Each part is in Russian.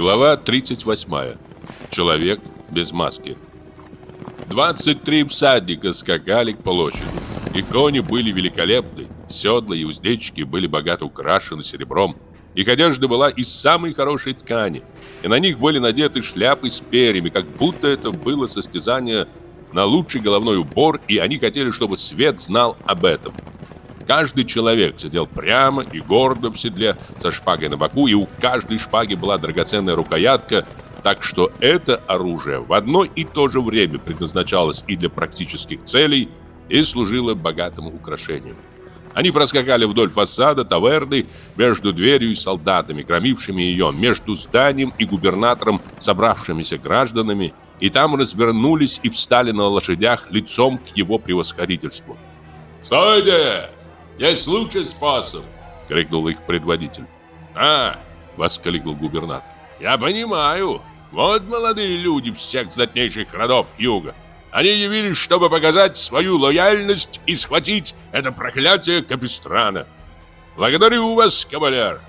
Глава 38. Человек без маски. 23 всадника скакали к площади. Их кони были великолепны, седла и уздечки были богато украшены серебром. Их одежда была из самой хорошей ткани, и на них были надеты шляпы с перьями, как будто это было состязание на лучший головной убор, и они хотели, чтобы свет знал об этом. Каждый человек сидел прямо и гордо в седле со шпагой на боку, и у каждой шпаги была драгоценная рукоятка, так что это оружие в одно и то же время предназначалось и для практических целей, и служило богатым украшением. Они проскакали вдоль фасада таверны между дверью и солдатами, громившими ее, между зданием и губернатором, собравшимися гражданами, и там развернулись и встали на лошадях лицом к его превосходительству. «Стойте! Есть лучший способ!» — крикнул их предводитель. «А!» — воскликнул губернатор. «Я понимаю. Вот молодые люди всех знатнейших родов юга. Они явились, чтобы показать свою лояльность и схватить это проклятие Капистрана. Благодарю вас, кавалер.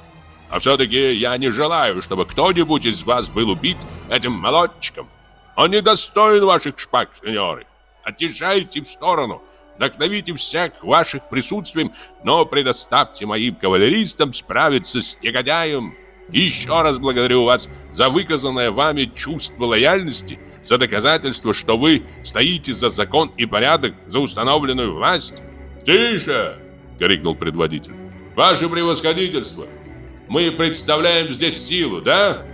А все-таки я не желаю, чтобы кто-нибудь из вас был убит этим молодчиком. Он не достоин ваших шпаг, сеньоры. Отъезжайте в сторону, Вдохновите всех ваших присутствием, но предоставьте моим кавалеристам справиться с негодяем. Еще раз благодарю вас за выказанное вами чувство лояльности, за доказательство, что вы стоите за закон и порядок, за установленную власть. «Тише!» — крикнул предводитель. «Ваше превосходительство! Мы представляем здесь силу, да?»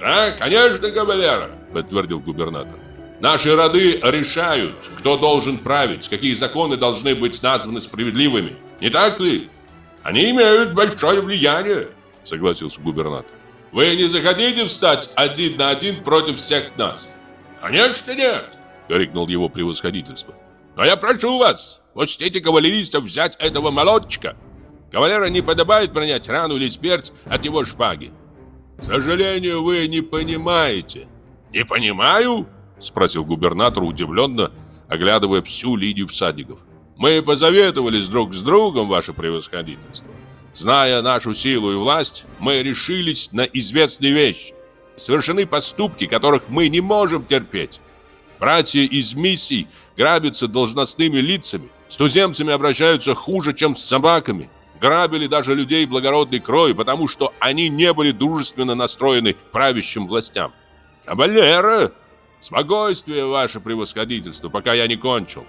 «Да, конечно, кавалера!» — подтвердил губернатор. Наши роды решают, кто должен править, какие законы должны быть названы справедливыми. Не так ли? Они имеют большое влияние, согласился губернатор. Вы не захотите встать один на один против всех нас? Конечно нет, крикнул его превосходительство. Но я прошу вас, учтите кавалеристов взять этого молодчика. Кавалера не подобает принять рану или смерть от его шпаги. К сожалению, вы не понимаете. Не понимаю? Спросил губернатор удивленно, оглядывая всю линию всадников. Мы позаветовались друг с другом, ваше превосходительство. Зная нашу силу и власть, мы решились на известные вещи. Совершены поступки, которых мы не можем терпеть. Братья из миссий грабятся должностными лицами, с туземцами обращаются хуже, чем с собаками. Грабили даже людей благородной крови, потому что они не были дружественно настроены правящим властям. Кабалера Спокойствие, ваше превосходительство, пока я не кончил.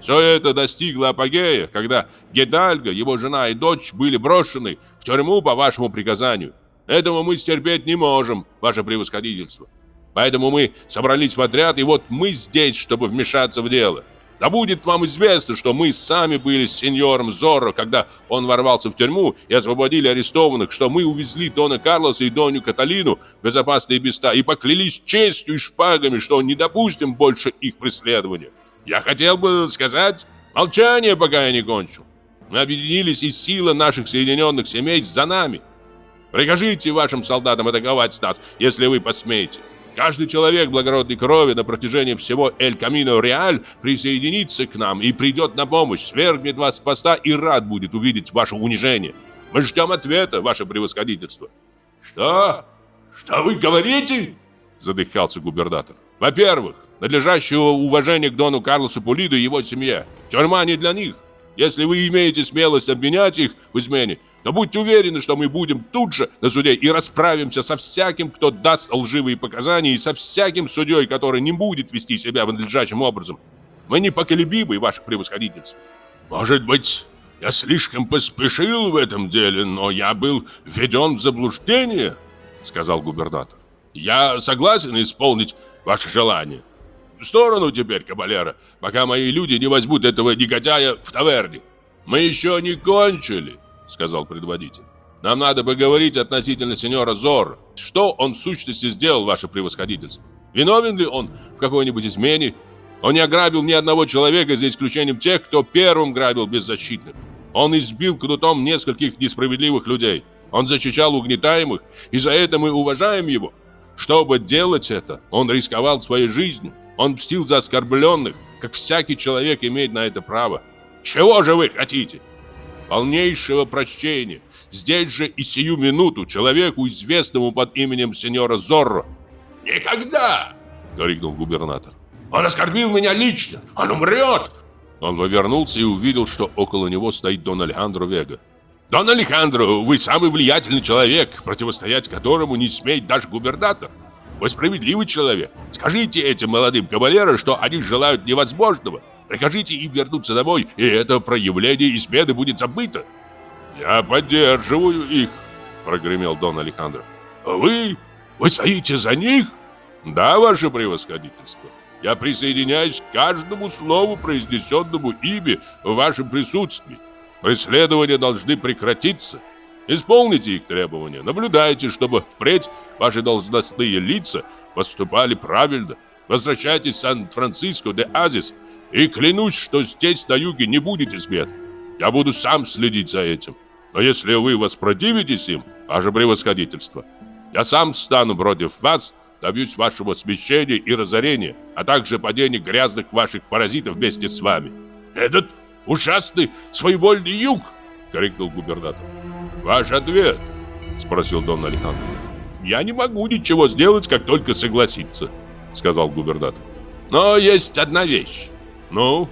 Все это достигло апогея, когда Гедальга, его жена и дочь были брошены в тюрьму по вашему приказанию. Этого мы стерпеть не можем, ваше превосходительство. Поэтому мы собрались в отряд, и вот мы здесь, чтобы вмешаться в дело. Да будет вам известно, что мы сами были с сеньором Зорро, когда он ворвался в тюрьму и освободили арестованных, что мы увезли Дона Карлоса и Доню Каталину в безопасные места и поклялись честью и шпагами, что не допустим больше их преследования. Я хотел бы сказать молчание, пока я не кончил. Мы объединились, и сила наших соединенных семей за нами. Прикажите вашим солдатам атаковать нас, если вы посмеете. Каждый человек благородной крови на протяжении всего Эль Камино Реаль присоединится к нам и придет на помощь, свергнет вас с поста и рад будет увидеть ваше унижение. Мы ждем ответа, ваше превосходительство. Что? Что вы говорите? Задыхался губернатор. Во-первых, надлежащего уважения к Дону Карлосу Пулиду и его семье. Тюрьма не для них. Если вы имеете смелость обвинять их в измене, то будьте уверены, что мы будем тут же на суде и расправимся со всяким, кто даст лживые показания, и со всяким судьей, который не будет вести себя надлежащим образом. Мы непоколебимы, ваше превосходительство. Может быть, я слишком поспешил в этом деле, но я был введен в заблуждение, сказал губернатор. Я согласен исполнить ваше желание. В сторону теперь, кабалера, пока мои люди не возьмут этого негодяя в таверне. Мы еще не кончили сказал предводитель. Нам надо поговорить относительно сеньора Зор. Что он в сущности сделал, ваше превосходительство? Виновен ли он в какой-нибудь измене? Он не ограбил ни одного человека, за исключением тех, кто первым грабил беззащитных. Он избил кнутом нескольких несправедливых людей. Он защищал угнетаемых, и за это мы уважаем его. Чтобы делать это, он рисковал своей жизнью. Он мстил за оскорбленных, как всякий человек имеет на это право. Чего же вы хотите? полнейшего прощения, здесь же и сию минуту человеку, известному под именем сеньора Зорро. «Никогда!» — крикнул губернатор. «Он оскорбил меня лично! Он умрет!» Он повернулся и увидел, что около него стоит Дон Алехандро Вега. «Дон Алехандро, вы самый влиятельный человек, противостоять которому не смеет даже губернатор. Вы справедливый человек. Скажите этим молодым кавалерам, что они желают невозможного. Прикажите им вернуться домой, и это проявление измены будет забыто». «Я поддерживаю их», — прогремел Дон Алехандро. «Вы? Вы стоите за них?» «Да, ваше превосходительство. Я присоединяюсь к каждому слову, произнесенному ими в вашем присутствии. Преследования должны прекратиться. Исполните их требования. Наблюдайте, чтобы впредь ваши должностные лица поступали правильно. Возвращайтесь в Сан-Франциско де Азис и клянусь, что здесь, на юге, не будет измен. Я буду сам следить за этим. Но если вы воспротивитесь им, ваше превосходительство, я сам стану против вас, добьюсь вашего смещения и разорения, а также падения грязных ваших паразитов вместе с вами. Этот ужасный своевольный юг!» — крикнул губернатор. «Ваш ответ?» — спросил Дон Алехандро. «Я не могу ничего сделать, как только согласиться», — сказал губернатор. «Но есть одна вещь. Ну,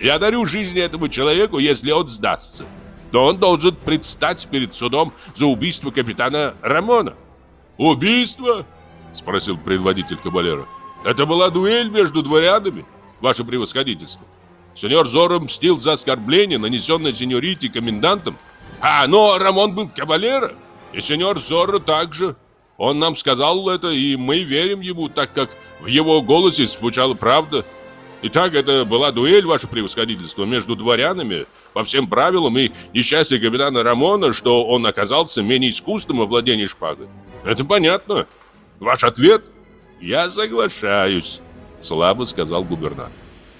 я дарю жизни этому человеку, если он сдастся. То он должен предстать перед судом за убийство капитана Рамона». «Убийство?» — спросил предводитель Кабалера. «Это была дуэль между дворянами, ваше превосходительство». Сеньор Зоро мстил за оскорбление, нанесенное сеньорите комендантом. А, но Рамон был кавалера, и сеньор Зоро также. Он нам сказал это, и мы верим ему, так как в его голосе звучала правда. Итак, это была дуэль, ваше превосходительство, между дворянами, по всем правилам, и несчастье капитана Рамона, что он оказался менее искусным во владении шпагой. Это понятно. Ваш ответ? Я соглашаюсь, слабо сказал губернатор.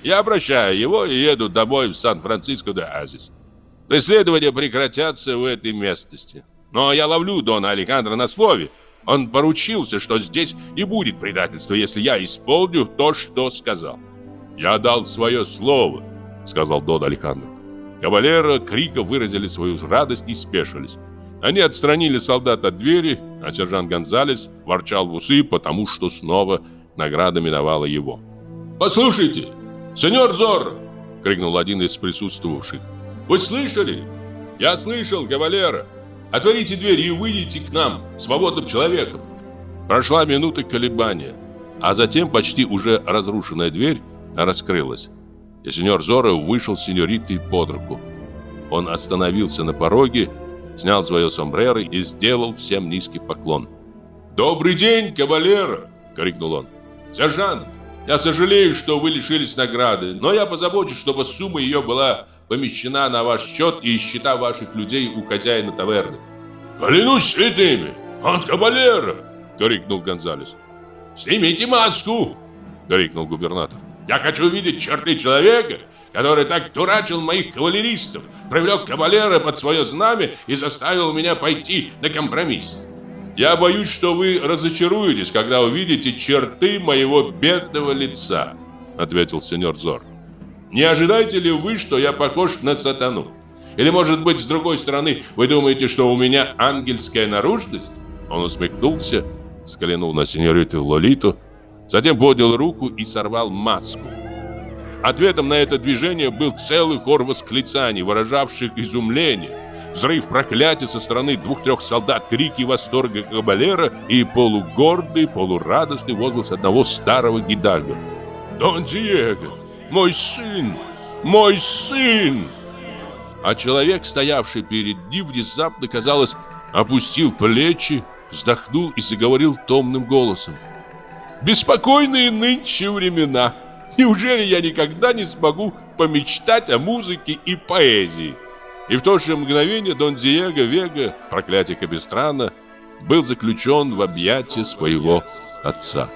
Я обращаю его и еду домой в Сан-Франциско де Азис. Преследования прекратятся в этой местности. Но я ловлю Дона Алехандро на слове. Он поручился, что здесь не будет предательства, если я исполню то, что сказал. Я дал свое слово, сказал Дон Алехандро. Кавалеры крика выразили свою радость и спешились. Они отстранили солдат от двери, а сержант Гонзалес ворчал в усы, потому что снова награда миновала его. «Послушайте, «Сеньор Зорро!» — крикнул один из присутствовавших. «Вы слышали?» «Я слышал, кавалера! Отворите дверь и выйдите к нам, свободным человеком!» Прошла минута колебания, а затем почти уже разрушенная дверь раскрылась. И сеньор Зорро вышел с сеньоритой под руку. Он остановился на пороге, снял свое сомбреро и сделал всем низкий поклон. «Добрый день, кавалера!» — крикнул он. «Сержант, я сожалею, что вы лишились награды, но я позабочусь, чтобы сумма ее была помещена на ваш счет и счета ваших людей у хозяина таверны. «Клянусь святыми! Он кабалера!» — крикнул Гонзалес. «Снимите маску!» — крикнул губернатор. «Я хочу увидеть черты человека, который так дурачил моих кавалеристов, привлек кавалера под свое знамя и заставил меня пойти на компромисс. Я боюсь, что вы разочаруетесь, когда увидите черты моего бедного лица, ответил сеньор Зор. Не ожидаете ли вы, что я похож на сатану? Или, может быть, с другой стороны, вы думаете, что у меня ангельская наружность? Он усмехнулся, взглянул на сеньориту Лолиту, затем поднял руку и сорвал маску. Ответом на это движение был целый хор восклицаний, выражавших изумление взрыв проклятия со стороны двух-трех солдат, крики восторга кабалера и полугордый, полурадостный возглас одного старого гидальга. «Дон Диего! Мой сын! Мой сын!» А человек, стоявший перед ним, внезапно, казалось, опустил плечи, вздохнул и заговорил томным голосом. «Беспокойные нынче времена! Неужели я никогда не смогу помечтать о музыке и поэзии?» И в то же мгновение Дон Диего Вега, проклятие Капистрана, был заключен в объятия своего отца.